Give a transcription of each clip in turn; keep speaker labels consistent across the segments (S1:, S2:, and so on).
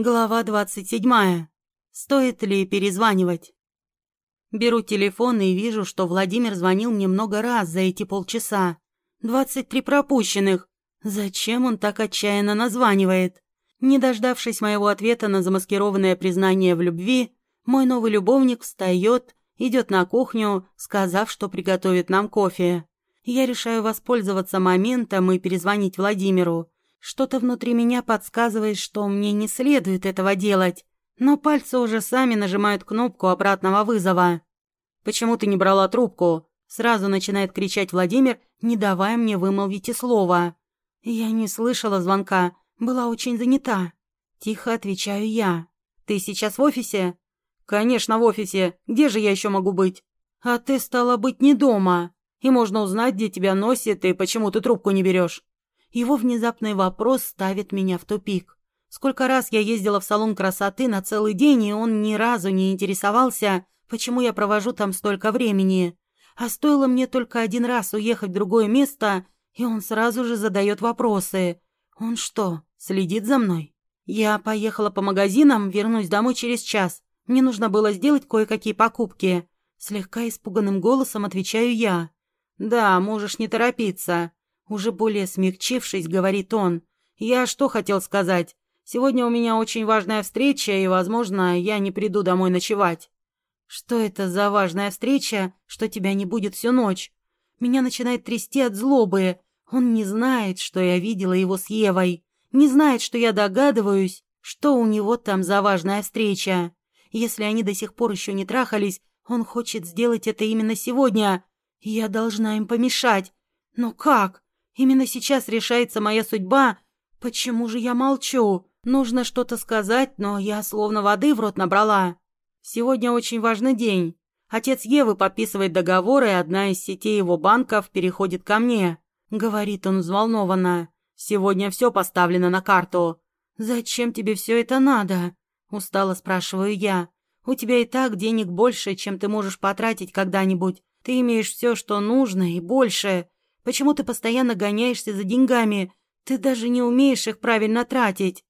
S1: Глава двадцать седьмая. Стоит ли перезванивать? Беру телефон и вижу, что Владимир звонил мне много раз за эти полчаса. Двадцать три пропущенных. Зачем он так отчаянно названивает? Не дождавшись моего ответа на замаскированное признание в любви, мой новый любовник встает, идет на кухню, сказав, что приготовит нам кофе. Я решаю воспользоваться моментом и перезвонить Владимиру. Что-то внутри меня подсказывает, что мне не следует этого делать, но пальцы уже сами нажимают кнопку обратного вызова. «Почему ты не брала трубку?» Сразу начинает кричать Владимир, не давая мне вымолвить и слова. Я не слышала звонка, была очень занята. Тихо отвечаю я. «Ты сейчас в офисе?» «Конечно, в офисе. Где же я еще могу быть?» «А ты, стала быть, не дома. И можно узнать, где тебя носит и почему ты трубку не берешь». Его внезапный вопрос ставит меня в тупик. Сколько раз я ездила в салон красоты на целый день, и он ни разу не интересовался, почему я провожу там столько времени. А стоило мне только один раз уехать в другое место, и он сразу же задает вопросы. Он что, следит за мной? Я поехала по магазинам, вернусь домой через час. Мне нужно было сделать кое-какие покупки. Слегка испуганным голосом отвечаю я. «Да, можешь не торопиться», уже более смягчившись, говорит он. «Я что хотел сказать? Сегодня у меня очень важная встреча, и, возможно, я не приду домой ночевать». «Что это за важная встреча, что тебя не будет всю ночь?» Меня начинает трясти от злобы. Он не знает, что я видела его с Евой. Не знает, что я догадываюсь, что у него там за важная встреча. Если они до сих пор еще не трахались, он хочет сделать это именно сегодня. Я должна им помешать. Но как? Именно сейчас решается моя судьба. Почему же я молчу? Нужно что-то сказать, но я словно воды в рот набрала. Сегодня очень важный день. Отец Евы подписывает договор, и одна из сетей его банков переходит ко мне. Говорит он взволнованно. Сегодня все поставлено на карту. «Зачем тебе все это надо?» Устало спрашиваю я. «У тебя и так денег больше, чем ты можешь потратить когда-нибудь. Ты имеешь все, что нужно, и больше. Почему ты постоянно гоняешься за деньгами? Ты даже не умеешь их правильно тратить.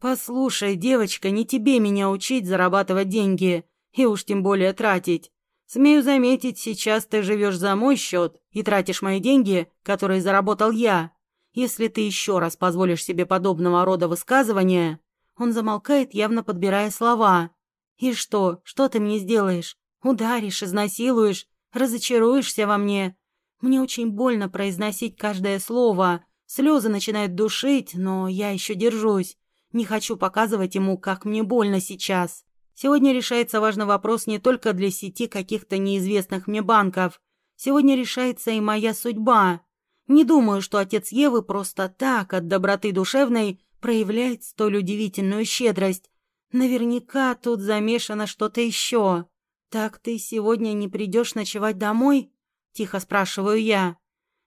S1: Послушай, девочка, не тебе меня учить зарабатывать деньги, и уж тем более тратить. Смею заметить, сейчас ты живешь за мой счет и тратишь мои деньги, которые заработал я. Если ты еще раз позволишь себе подобного рода высказывания...» Он замолкает, явно подбирая слова. «И что? Что ты мне сделаешь? Ударишь, изнасилуешь, разочаруешься во мне, мне очень больно произносить каждое слово. Слезы начинают душить, но я еще держусь. Не хочу показывать ему, как мне больно сейчас. Сегодня решается важный вопрос не только для сети каких-то неизвестных мне банков. Сегодня решается и моя судьба. Не думаю, что отец Евы просто так, от доброты душевной, проявляет столь удивительную щедрость. Наверняка тут замешано что-то еще. Так ты сегодня не придешь ночевать домой? Тихо спрашиваю я.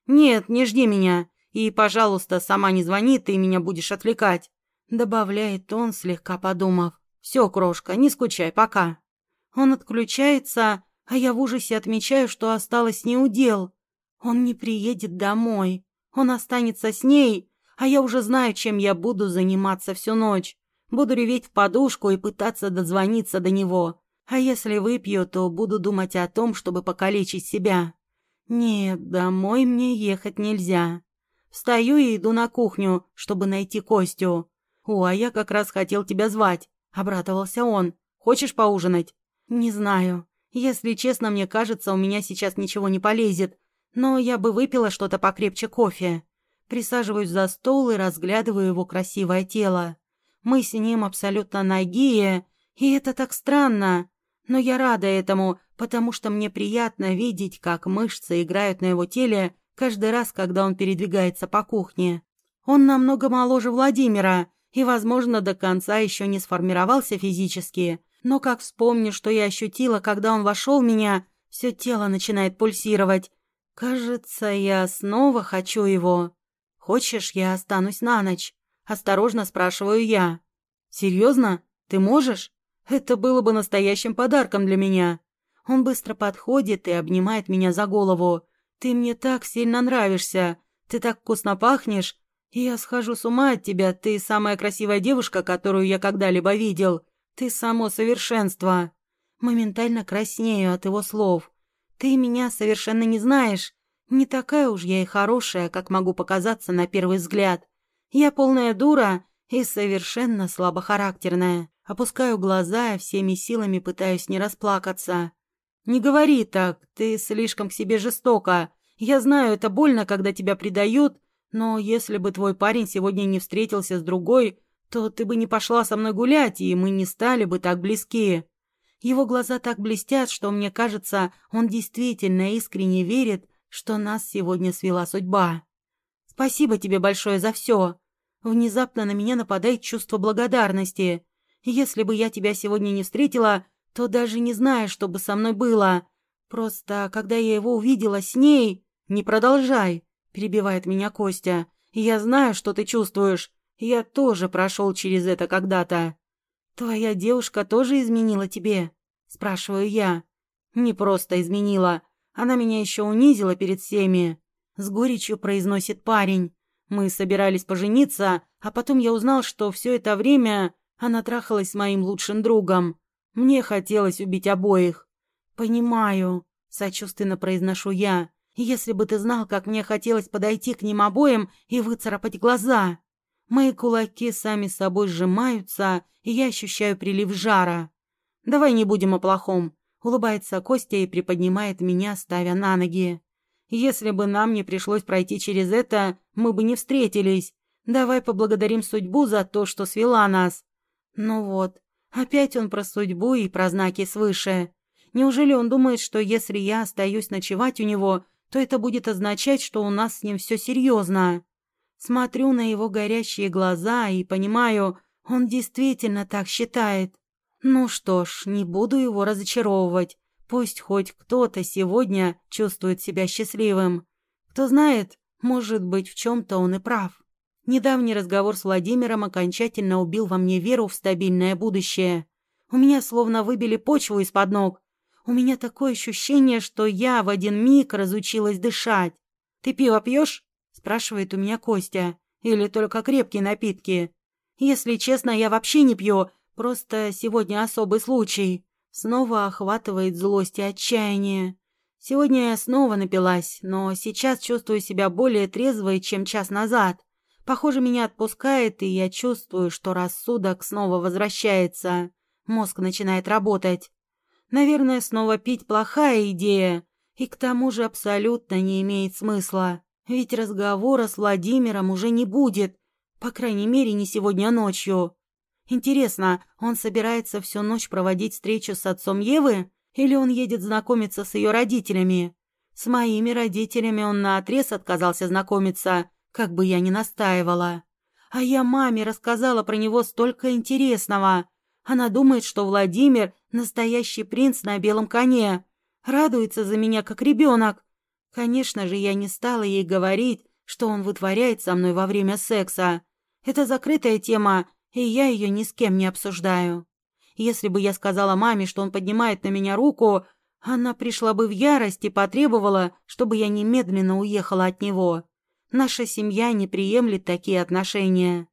S1: «Нет, не жди меня. И, пожалуйста, сама не звони, ты меня будешь отвлекать», добавляет он, слегка подумав. «Все, крошка, не скучай, пока». Он отключается, а я в ужасе отмечаю, что осталось не удел. Он не приедет домой. Он останется с ней, а я уже знаю, чем я буду заниматься всю ночь. Буду реветь в подушку и пытаться дозвониться до него. А если выпью, то буду думать о том, чтобы покалечить себя. Нет, домой мне ехать нельзя. Встаю и иду на кухню, чтобы найти Костю. О, а я как раз хотел тебя звать. Обрадовался он. Хочешь поужинать? Не знаю. Если честно, мне кажется, у меня сейчас ничего не полезет. Но я бы выпила что-то покрепче кофе. Присаживаюсь за стол и разглядываю его красивое тело. Мы с ним абсолютно нагие, и это так странно. Но я рада этому, потому что мне приятно видеть, как мышцы играют на его теле каждый раз, когда он передвигается по кухне. Он намного моложе Владимира и, возможно, до конца еще не сформировался физически. Но как вспомню, что я ощутила, когда он вошел в меня, все тело начинает пульсировать. Кажется, я снова хочу его. «Хочешь, я останусь на ночь?» Осторожно спрашиваю я. «Серьезно? Ты можешь?» Это было бы настоящим подарком для меня. Он быстро подходит и обнимает меня за голову. «Ты мне так сильно нравишься. Ты так вкусно пахнешь. «Я схожу с ума от тебя. Ты самая красивая девушка, которую я когда-либо видел. Ты само совершенство». Моментально краснею от его слов. «Ты меня совершенно не знаешь. Не такая уж я и хорошая, как могу показаться на первый взгляд. Я полная дура и совершенно слабохарактерная. Опускаю глаза и всеми силами пытаюсь не расплакаться. «Не говори так, ты слишком к себе жестока. Я знаю, это больно, когда тебя предают, но если бы твой парень сегодня не встретился с другой, то ты бы не пошла со мной гулять, и мы не стали бы так близки. Его глаза так блестят, что мне кажется, он действительно искренне верит, что нас сегодня свела судьба. Спасибо тебе большое за все. Внезапно на меня нападает чувство благодарности. Если бы я тебя сегодня не встретила, то даже не знаю, что бы со мной было. Просто, когда я его увидела с ней... Не продолжай, перебивает меня Костя. Я знаю, что ты чувствуешь. Я тоже прошел через это когда-то. Твоя девушка тоже изменила тебе? Спрашиваю я. Не просто изменила. Она меня еще унизила перед всеми. С горечью произносит парень. Мы собирались пожениться, а потом я узнал, что все это время она трахалась с моим лучшим другом. Мне хотелось убить обоих. «Понимаю», — сочувственно произношу я. «Если бы ты знал, как мне хотелось подойти к ним обоим и выцарапать глаза». Мои кулаки сами собой сжимаются, и я ощущаю прилив жара. «Давай не будем о плохом», — улыбается Костя и приподнимает меня, ставя на ноги. Если бы нам не пришлось пройти через это, мы бы не встретились. Давай поблагодарим судьбу за то, что свела нас. Ну вот, опять он про судьбу и про знаки свыше. Неужели он думает, что если я остаюсь ночевать у него, то это будет означать, что у нас с ним все серьезно? Смотрю на его горящие глаза и понимаю, он действительно так считает. Ну что ж, не буду его разочаровывать. Пусть хоть кто-то сегодня чувствует себя счастливым. Кто знает, может быть, в чем-то он и прав. Недавний разговор с Владимиром окончательно убил во мне веру в стабильное будущее. У меня словно выбили почву из-под ног. У меня такое ощущение, что я в один миг разучилась дышать. «Ты пиво пьешь?» – спрашивает у меня Костя. «Или только крепкие напитки?» «Если честно, я вообще не пью, просто сегодня особый случай». Снова охватывает злость и отчаяние. Сегодня я снова напилась, но сейчас чувствую себя более трезвой, чем час назад. Похоже, меня отпускает, и я чувствую, что рассудок снова возвращается. Мозг начинает работать. Наверное, снова пить плохая идея, и к тому же абсолютно не имеет смысла. Ведь разговора с Владимиром уже не будет, по крайней мере, не сегодня ночью. Интересно, он собирается всю ночь проводить встречу с отцом Евы? Или он едет знакомиться с ее родителями? С моими родителями он наотрез отказался знакомиться, как бы я ни настаивала. А я маме рассказала про него столько интересного. Она думает, что Владимир — настоящий принц на белом коне. Радуется за меня, как ребенок. Конечно же, я не стала ей говорить, что он вытворяет со мной во время секса. Это закрытая тема, и я ее ни с кем не обсуждаю. Если бы я сказала маме, что он поднимает на меня руку, она пришла бы в ярость и потребовала, чтобы я немедленно уехала от него. Наша семья не приемлет такие отношения.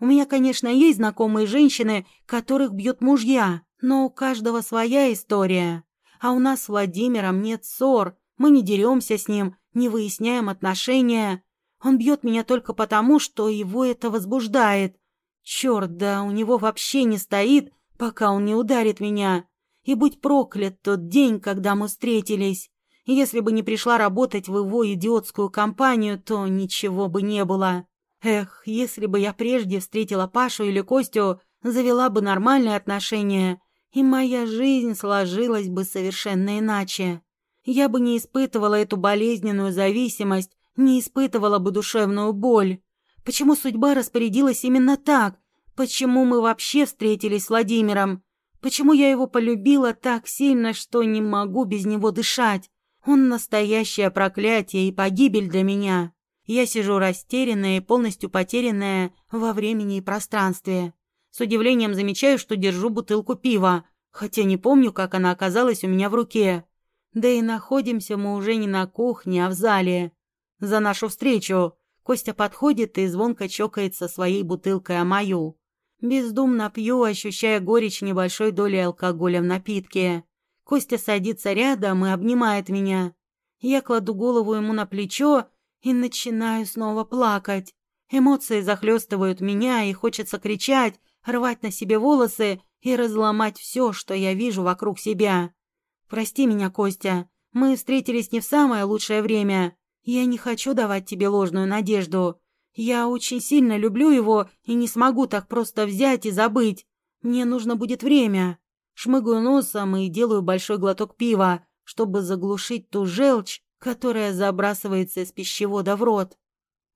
S1: У меня, конечно, есть знакомые женщины, которых бьют мужья, но у каждого своя история. А у нас с Владимиром нет ссор, мы не деремся с ним, не выясняем отношения. Он бьет меня только потому, что его это возбуждает, Черт, да у него вообще не стоит, пока он не ударит меня. И будь проклят тот день, когда мы встретились. Если бы не пришла работать в его идиотскую компанию, то ничего бы не было. Эх, если бы я прежде встретила Пашу или Костю, завела бы нормальные отношения, и моя жизнь сложилась бы совершенно иначе. Я бы не испытывала эту болезненную зависимость, не испытывала бы душевную боль. Почему судьба распорядилась именно так? Почему мы вообще встретились с Владимиром? Почему я его полюбила так сильно, что не могу без него дышать? Он настоящее проклятие и погибель для меня. Я сижу растерянная и полностью потерянная во времени и пространстве. С удивлением замечаю, что держу бутылку пива, хотя не помню, как она оказалась у меня в руке. Да и находимся мы уже не на кухне, а в зале. За нашу встречу Костя подходит и звонко чокается своей бутылкой о мою. Бездумно пью, ощущая горечь небольшой доли алкоголя в напитке. Костя садится рядом и обнимает меня. Я кладу голову ему на плечо и начинаю снова плакать. Эмоции захлестывают меня, и хочется кричать, рвать на себе волосы и разломать все, что я вижу вокруг себя. Прости меня, Костя. Мы встретились не в самое лучшее время. Я не хочу давать тебе ложную надежду. Я очень сильно люблю его и не смогу так просто взять и забыть. Мне нужно будет время. Шмыгаю носом и делаю большой глоток пива, чтобы заглушить ту желчь, которая забрасывается из пищевода в рот.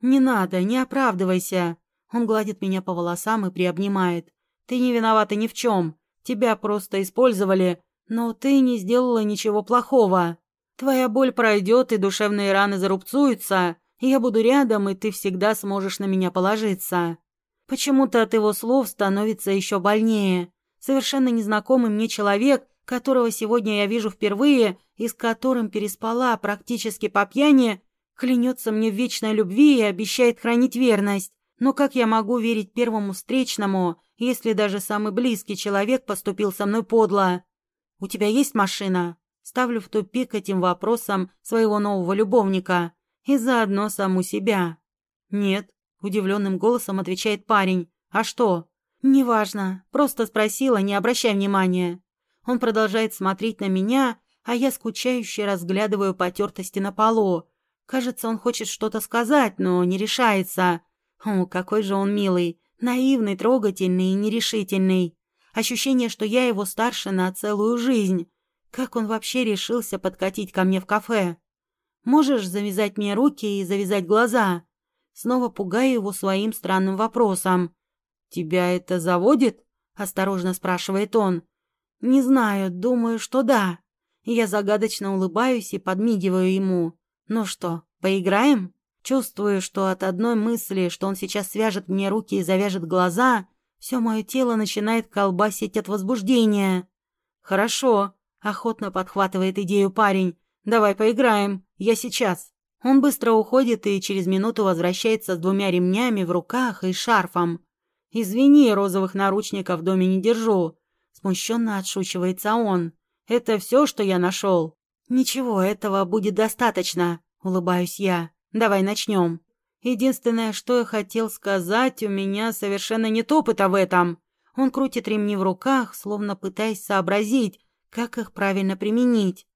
S1: «Не надо, не оправдывайся!» Он гладит меня по волосам и приобнимает. «Ты не виновата ни в чем. Тебя просто использовали, но ты не сделала ничего плохого. Твоя боль пройдет, и душевные раны зарубцуются. Я буду рядом, и ты всегда сможешь на меня положиться». Почему-то от его слов становится еще больнее. Совершенно незнакомый мне человек, которого сегодня я вижу впервые и с которым переспала практически по пьяни, клянется мне в вечной любви и обещает хранить верность. Но как я могу верить первому встречному, если даже самый близкий человек поступил со мной подло? «У тебя есть машина?» Ставлю в тупик этим вопросом своего нового любовника и заодно саму себя. «Нет», — удивленным голосом отвечает парень. «А что?» «Неважно. Просто спросила, не обращай внимания». Он продолжает смотреть на меня, а я скучающе разглядываю потертости на полу. Кажется, он хочет что-то сказать, но не решается. О, какой же он милый, наивный, трогательный и нерешительный. Ощущение, что я его старше на целую жизнь. Как он вообще решился подкатить ко мне в кафе? Можешь завязать мне руки и завязать глаза? Снова пугаю его своим странным вопросом. «Тебя это заводит?» — осторожно спрашивает он. «Не знаю, думаю, что да». Я загадочно улыбаюсь и подмигиваю ему. «Ну что, поиграем?» Чувствую, что от одной мысли, что он сейчас свяжет мне руки и завяжет глаза, все мое тело начинает колбасить от возбуждения. «Хорошо», — охотно подхватывает идею парень. «Давай поиграем. Я сейчас». Он быстро уходит и через минуту возвращается с двумя ремнями в руках и шарфом. «Извини, розовых наручников в доме не держу», — смущенно отшучивается он. «Это все, что я нашел?» «Ничего, этого будет достаточно», — улыбаюсь я. «Давай начнем». Единственное, что я хотел сказать, у меня совершенно нет опыта в этом. Он крутит ремни в руках, словно пытаясь сообразить, как их правильно применить.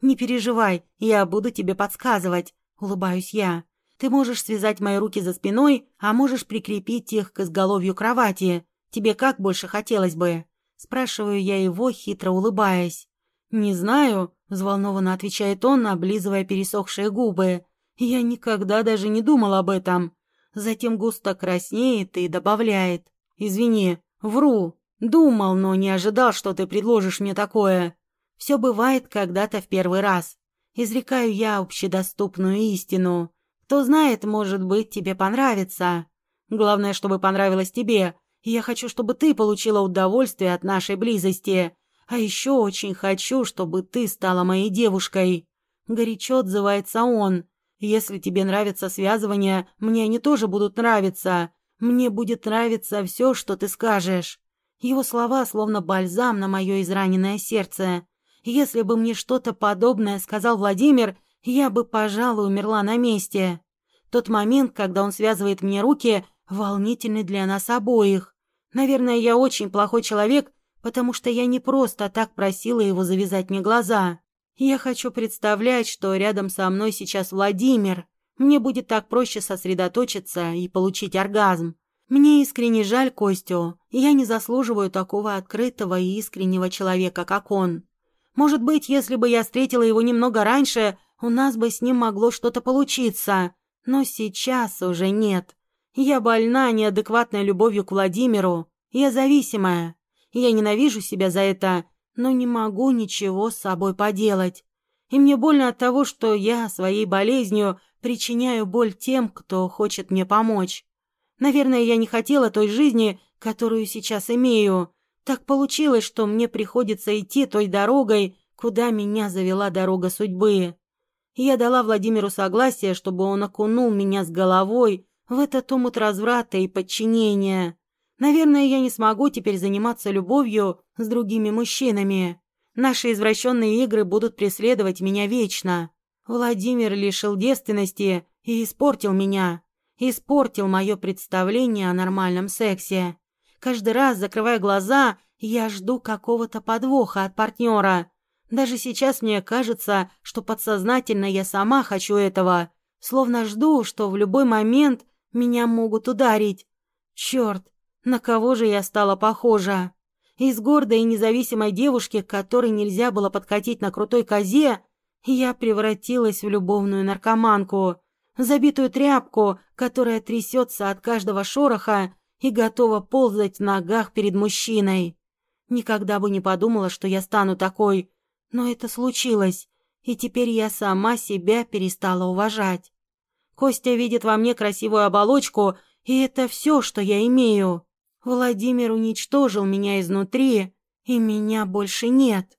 S1: «Не переживай, я буду тебе подсказывать», — улыбаюсь я. Ты можешь связать мои руки за спиной, а можешь прикрепить их к изголовью кровати. Тебе как больше хотелось бы?» Спрашиваю я его, хитро улыбаясь. «Не знаю», — взволнованно отвечает он, облизывая пересохшие губы. «Я никогда даже не думал об этом». Затем густо краснеет и добавляет. «Извини, вру. Думал, но не ожидал, что ты предложишь мне такое. Все бывает когда-то в первый раз. Изрекаю я общедоступную истину. Кто знает, может быть, тебе понравится. Главное, чтобы понравилось тебе. Я хочу, чтобы ты получила удовольствие от нашей близости. А еще очень хочу, чтобы ты стала моей девушкой. Горячо отзывается он. Если тебе нравится связывание, мне они тоже будут нравиться. Мне будет нравиться все, что ты скажешь. Его слова словно бальзам на мое израненное сердце. Если бы мне что-то подобное сказал Владимир, я бы, пожалуй, умерла на месте. Тот момент, когда он связывает мне руки, волнительный для нас обоих. Наверное, я очень плохой человек, потому что я не просто так просила его завязать мне глаза. Я хочу представлять, что рядом со мной сейчас Владимир. Мне будет так проще сосредоточиться и получить оргазм. Мне искренне жаль Костю, я не заслуживаю такого открытого и искреннего человека, как он. Может быть, если бы я встретила его немного раньше, у нас бы с ним могло что-то получиться. Но сейчас уже нет. Я больна неадекватной любовью к Владимиру. Я зависимая. Я ненавижу себя за это, но не могу ничего с собой поделать. И мне больно от того, что я своей болезнью причиняю боль тем, кто хочет мне помочь. Наверное, я не хотела той жизни, которую сейчас имею. Так получилось, что мне приходится идти той дорогой, куда меня завела дорога судьбы. Я дала Владимиру согласие, чтобы он окунул меня с головой в этот омут разврата и подчинения. Наверное, я не смогу теперь заниматься любовью с другими мужчинами. Наши извращенные игры будут преследовать меня вечно. Владимир лишил девственности и испортил меня. Испортил мое представление о нормальном сексе. Каждый раз, закрывая глаза, я жду какого-то подвоха от партнера. Даже сейчас мне кажется, что подсознательно я сама хочу этого. Словно жду, что в любой момент меня могут ударить. Черт, на кого же я стала похожа? Из гордой и независимой девушки, к которой нельзя было подкатить на крутой козе, я превратилась в любовную наркоманку, забитую тряпку, которая трясется от каждого шороха и готова ползать в ногах перед мужчиной. Никогда бы не подумала, что я стану такой, но это случилось, и теперь я сама себя перестала уважать. Костя видит во мне красивую оболочку, и это все, что я имею. Владимир уничтожил меня изнутри, и меня больше нет.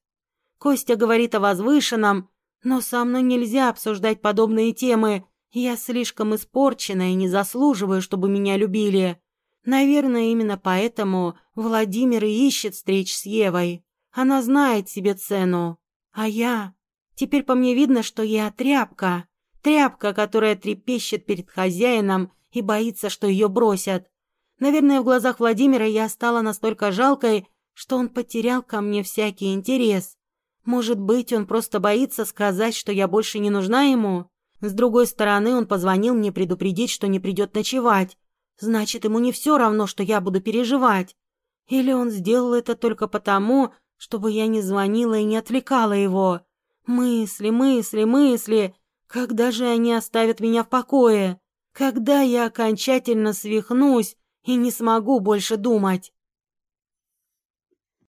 S1: Костя говорит о возвышенном, но со мной нельзя обсуждать подобные темы. Я слишком испорчена и не заслуживаю, чтобы меня любили. Наверное, именно поэтому Владимир и ищет встреч с Евой. Она знает себе цену. А я... Теперь по мне видно, что я тряпка. Тряпка, которая трепещет перед хозяином и боится, что ее бросят. Наверное, в глазах Владимира я стала настолько жалкой, что он потерял ко мне всякий интерес. Может быть, он просто боится сказать, что я больше не нужна ему? С другой стороны, он позвонил мне предупредить, что не придет ночевать. Значит, ему не все равно, что я буду переживать. Или он сделал это только потому, чтобы я не звонила и не отвлекала его. Мысли, мысли, мысли. Когда же они оставят меня в покое? Когда я окончательно свихнусь и не смогу больше думать.